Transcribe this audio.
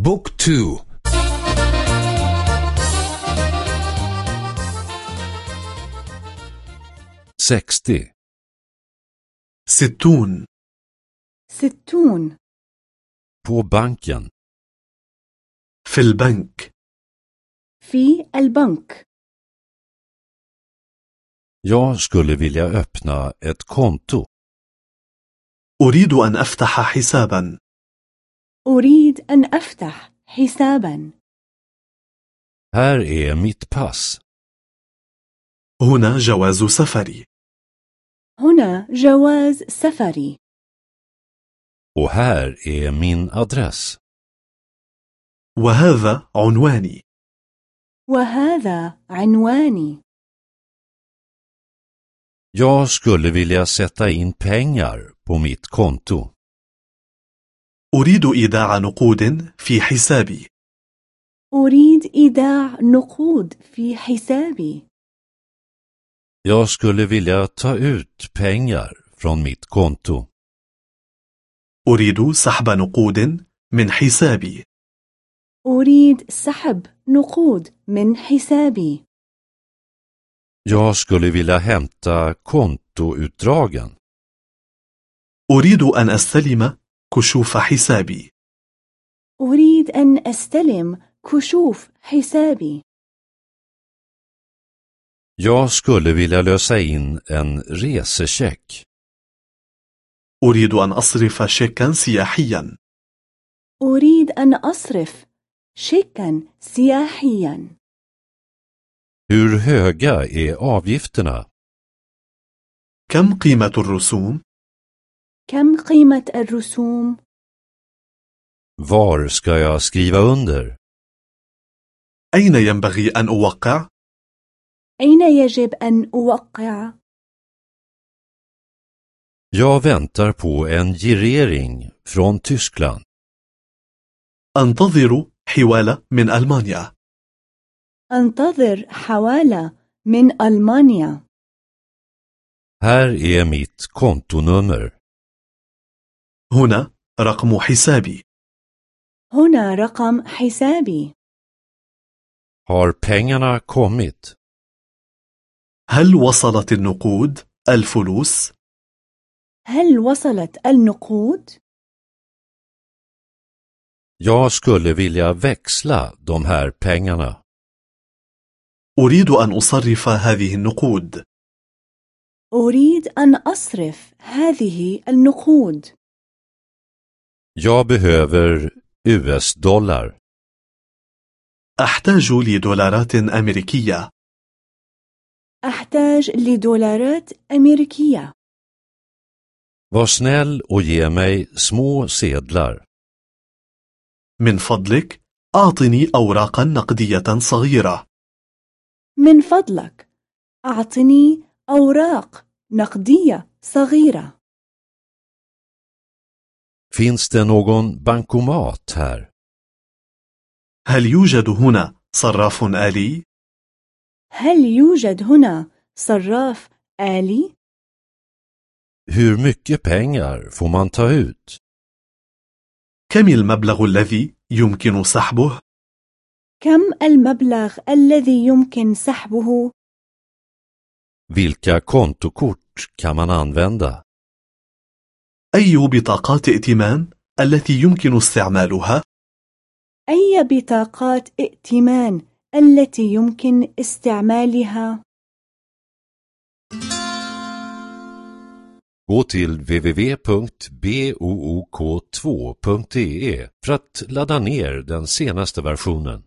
بوك تو sextio, ستون ستون på banken, في البنك في البنك jag skulle vilja öppna ett konto. أريد أن أفتح حسابا أريد أن أفتح حسابا Här är mitt pass. هنا جواز سفري هنا جواز سفري Och här är min adress. وهذا عنواني وهذا عنواني Jag skulle vilja sätta in pengar på mitt konto. أريد إيداع نقود في حسابي أريد إيداع نقود في حسابي Jag skulle vilja ta ut pengar från mitt konto. أريد سحب نقود من حسابي أريد سحب نقود من حسابي Jag skulle vilja hämta kontoutdragen. أريد أن أستلم كشوف حسابي أريد أن أستلم كشوف حسابي Jag skulle vilja lösa in en resecheck. أريد أن أصرف شيكا سياحيا أريد أن أصرف شيكا سياحيا Hur höga är avgifterna? كم قيمة الرسوم؟ كم قيمة الرسوم؟ Var ska jag skriva under? أين ينبغي أن أوقع؟ أين يجب أن أوقع؟ Jag väntar på en girering från Tyskland. أنتظر حوالة من ألمانيا أنتظر حوالة من ألمانيا Här är mitt kontonummer. هنا رقم حسابي هنا رقم حسابي Har pengarna kommit? هل وصلت النقود؟ الفلوس؟ هل وصلت النقود؟ Jag skulle vilja växla de här pengarna. أريد أن أصرف هذه النقود أريد أن أصرف هذه النقود Jag behöver US-dollar. أحتاج لدولارات أمريكية أحتاج لدولارات أمريكية Var snäll och ge mig små sedlar. من فضلك أعطني أوراقا نقدية صغيرة من فضلك أعطني أوراق نقدية صغيرة Finns det någon bankomat här? هل يوجد هنا صراف آلي؟ هل يوجد هنا صراف آلي؟ Hur mycket pengar får man ta ut? كم المبلغ الذي يمكن سحبه؟ كم المبلغ الذي يمكن سحبه؟ Vilka kontokort kan man använda? أي بطاقات ائتمان التي يمكن استعمالها؟ أي بطاقات ائتمان التي يمكن استعمالها؟ Gå till www.book2.de för att ladda ner den senaste versionen.